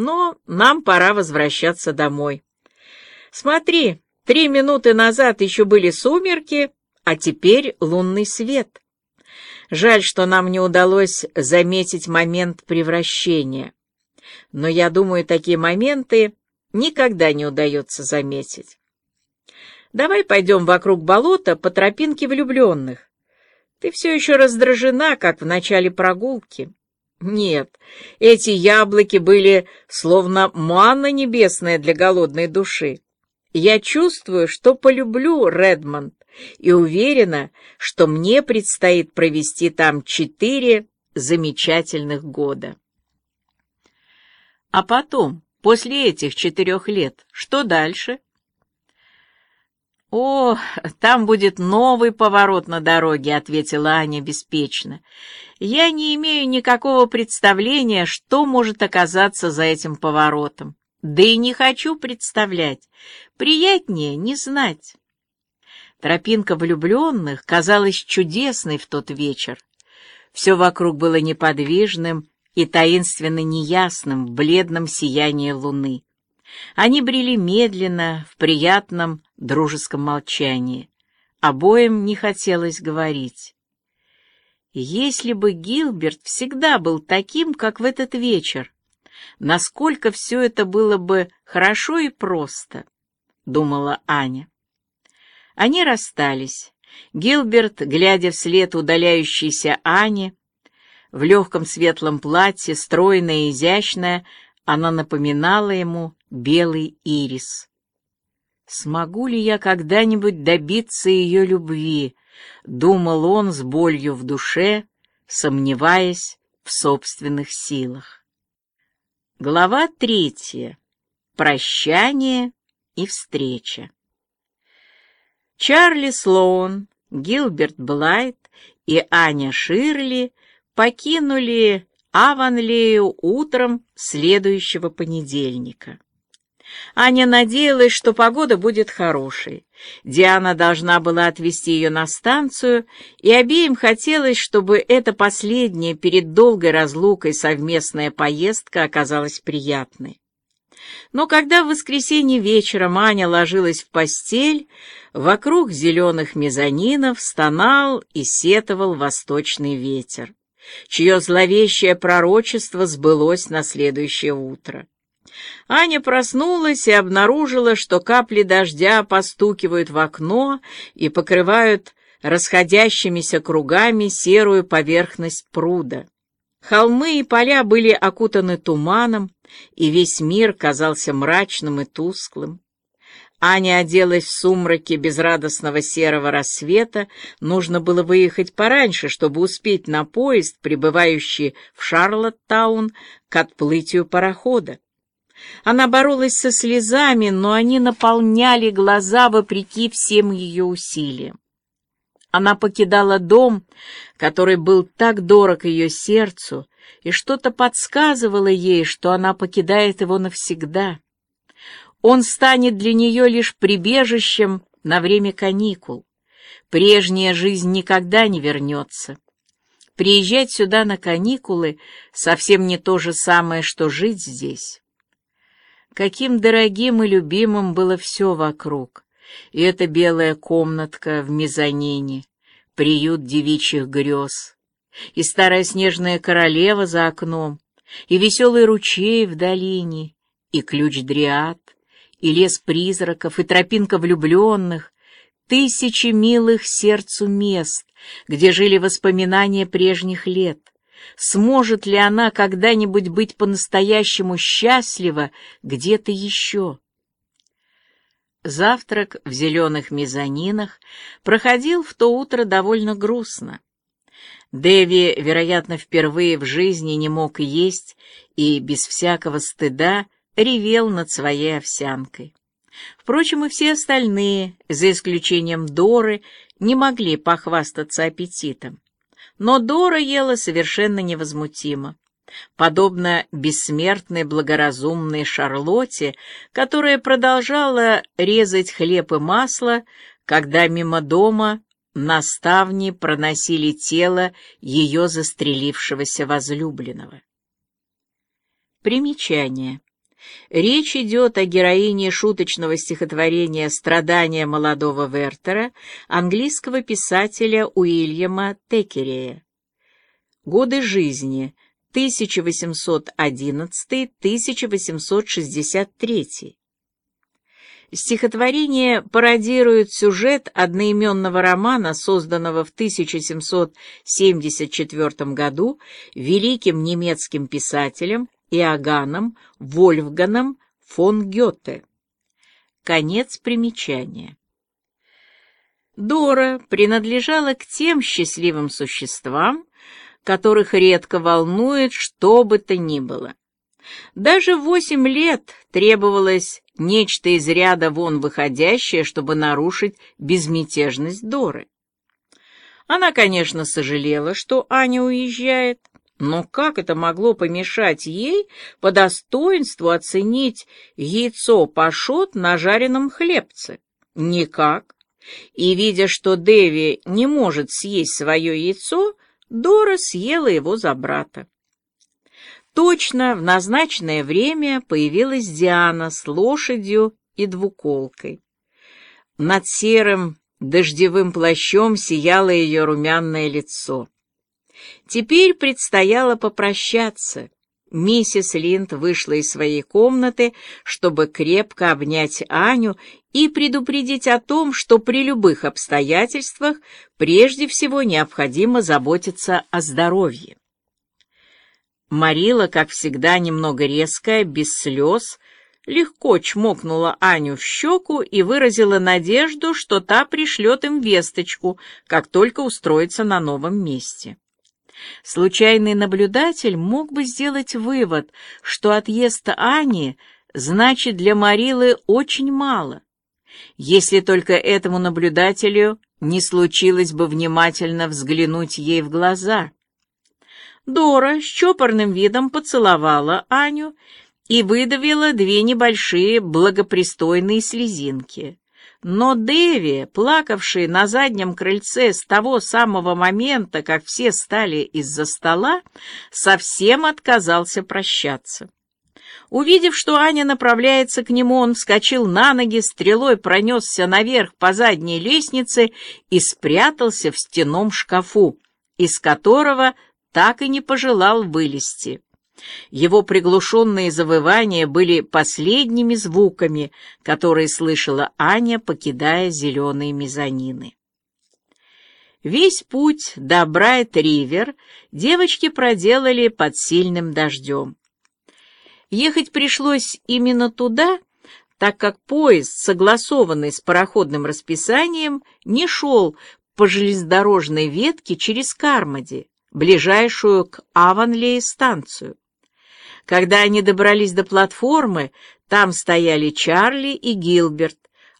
Но нам пора возвращаться домой. Смотри, три минуты назад еще были сумерки, а теперь лунный свет. Жаль, что нам не удалось заметить момент превращения. Но я думаю, такие моменты никогда не удается заметить. Давай пойдем вокруг болота по тропинке влюбленных. Ты все еще раздражена, как в начале прогулки. Нет, эти яблоки были словно манна небесная для голодной души. Я чувствую, что полюблю Редмонд, и уверена, что мне предстоит провести там четыре замечательных года. А потом, после этих четырех лет, что дальше? «О, там будет новый поворот на дороге», — ответила Аня беспечно. «Я не имею никакого представления, что может оказаться за этим поворотом. Да и не хочу представлять. Приятнее не знать». Тропинка влюбленных казалась чудесной в тот вечер. Все вокруг было неподвижным и таинственно неясным в бледном сиянии луны. Они брели медленно, в приятном дружеском молчании. Обоим не хотелось говорить. Если бы Гилберт всегда был таким, как в этот вечер, насколько все это было бы хорошо и просто, — думала Аня. Они расстались. Гилберт, глядя вслед удаляющейся Ане, в легком светлом платье, стройная и изящная, она напоминала ему белый ирис. «Смогу ли я когда-нибудь добиться ее любви?» — думал он с болью в душе, сомневаясь в собственных силах. Глава третья. Прощание и встреча. Чарли Слоун, Гилберт Блайт и Аня Ширли покинули Аванлею утром следующего понедельника. Аня надеялась, что погода будет хорошей. Диана должна была отвезти ее на станцию, и обеим хотелось, чтобы эта последняя перед долгой разлукой совместная поездка оказалась приятной. Но когда в воскресенье вечером Аня ложилась в постель, вокруг зеленых мезонинов стонал и сетовал восточный ветер, чье зловещее пророчество сбылось на следующее утро. Аня проснулась и обнаружила, что капли дождя постукивают в окно и покрывают расходящимися кругами серую поверхность пруда. Холмы и поля были окутаны туманом, и весь мир казался мрачным и тусклым. Аня оделась в сумраке безрадостного серого рассвета, нужно было выехать пораньше, чтобы успеть на поезд, прибывающий в Шарлоттаун, к отплытию парохода. Она боролась со слезами, но они наполняли глаза вопреки всем ее усилиям. Она покидала дом, который был так дорог ее сердцу, и что-то подсказывало ей, что она покидает его навсегда. Он станет для нее лишь прибежищем на время каникул. Прежняя жизнь никогда не вернется. Приезжать сюда на каникулы совсем не то же самое, что жить здесь. Каким дорогим и любимым было все вокруг. И эта белая комнатка в мезонине, приют девичьих грез, и старая снежная королева за окном, и веселый ручей в долине, и ключ дриад, и лес призраков, и тропинка влюбленных, тысячи милых сердцу мест, где жили воспоминания прежних лет. Сможет ли она когда-нибудь быть по-настоящему счастлива где-то еще? Завтрак в зеленых мезонинах проходил в то утро довольно грустно. Дэви, вероятно, впервые в жизни не мог есть и без всякого стыда ревел над своей овсянкой. Впрочем, и все остальные, за исключением Доры, не могли похвастаться аппетитом. Но Дора ела совершенно невозмутимо подобно бессмертной благоразумной Шарлотте, которая продолжала резать хлеб и масло, когда мимо дома на ставни проносили тело ее застрелившегося возлюбленного. Примечание. Речь идет о героине шуточного стихотворения «Страдания молодого Вертера» английского писателя Уильяма Текерея. Годы жизни 1811-1863. Стихотворение пародирует сюжет одноименного романа, созданного в 1774 году великим немецким писателем Иоганном Вольфганом фон Гёте. Конец примечания. Дора принадлежала к тем счастливым существам, которых редко волнует что бы то ни было. Даже восемь лет требовалось нечто из ряда вон выходящее, чтобы нарушить безмятежность Доры. Она, конечно, сожалела, что Аня уезжает, но как это могло помешать ей по достоинству оценить яйцо пашот на жареном хлебце? Никак. И, видя, что Деви не может съесть свое яйцо, Дора съела его за брата. Точно в назначенное время появилась Диана с лошадью и двуколкой. Над серым дождевым плащом сияло ее румяное лицо. Теперь предстояло попрощаться. Миссис Линд вышла из своей комнаты, чтобы крепко обнять Аню и предупредить о том, что при любых обстоятельствах прежде всего необходимо заботиться о здоровье. Марила, как всегда, немного резкая, без слез, легко чмокнула Аню в щеку и выразила надежду, что та пришлет им весточку, как только устроится на новом месте. Случайный наблюдатель мог бы сделать вывод, что отъезд Ани значит для Марилы очень мало, если только этому наблюдателю не случилось бы внимательно взглянуть ей в глаза. Дора с чопорным видом поцеловала Аню и выдавила две небольшие благопристойные слезинки. Но Дэви, плакавший на заднем крыльце с того самого момента, как все стали из-за стола, совсем отказался прощаться. Увидев, что Аня направляется к нему, он вскочил на ноги, стрелой пронесся наверх по задней лестнице и спрятался в стенном шкафу, из которого так и не пожелал вылезти. Его приглушенные завывания были последними звуками, которые слышала Аня, покидая зеленые мезонины. Весь путь до Брайт-Ривер девочки проделали под сильным дождем. Ехать пришлось именно туда, так как поезд, согласованный с пароходным расписанием, не шел по железнодорожной ветке через Кармоди, ближайшую к Аванлее станцию. Когда они добрались до платформы, там стояли Чарли и Гилберт,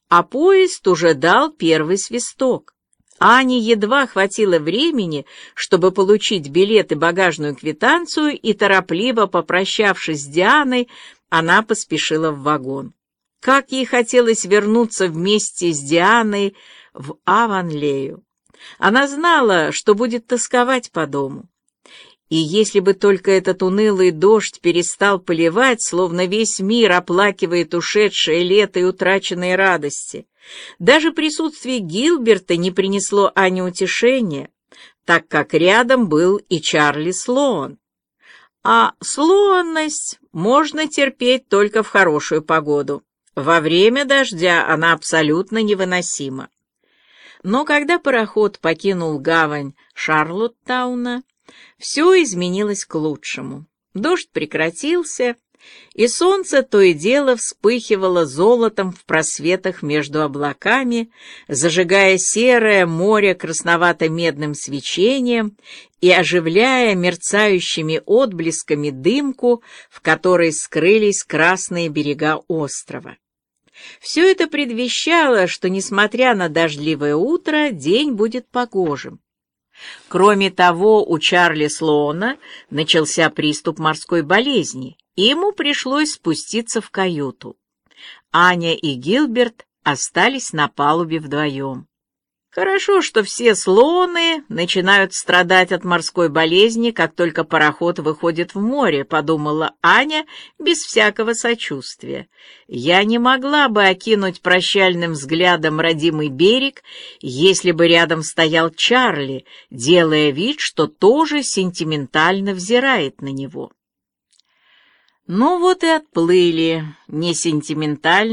а поезд уже дал первый свисток. Ане едва хватило времени, чтобы получить билет и багажную квитанцию, и, торопливо попрощавшись с Дианой, она поспешила в вагон. Как ей хотелось вернуться вместе с Дианой в Аванлею. Она знала, что будет тосковать по дому. И если бы только этот унылый дождь перестал поливать, словно весь мир оплакивает ушедшее лето и утраченные радости, даже присутствие Гилберта не принесло Ане утешения, так как рядом был и Чарли Слоан. А слоанность можно терпеть только в хорошую погоду. Во время дождя она абсолютно невыносима. Но когда пароход покинул гавань Шарлоттауна, все изменилось к лучшему. Дождь прекратился, и солнце то и дело вспыхивало золотом в просветах между облаками, зажигая серое море красновато-медным свечением и оживляя мерцающими отблесками дымку, в которой скрылись красные берега острова. Все это предвещало, что, несмотря на дождливое утро, день будет погожим. Кроме того, у Чарли Слоуна начался приступ морской болезни, и ему пришлось спуститься в каюту. Аня и Гилберт остались на палубе вдвоем. Хорошо, что все слоны начинают страдать от морской болезни, как только пароход выходит в море, подумала Аня без всякого сочувствия. Я не могла бы окинуть прощальным взглядом родимый берег, если бы рядом стоял Чарли, делая вид, что тоже сентиментально взирает на него. Ну вот и отплыли, не сентиментально,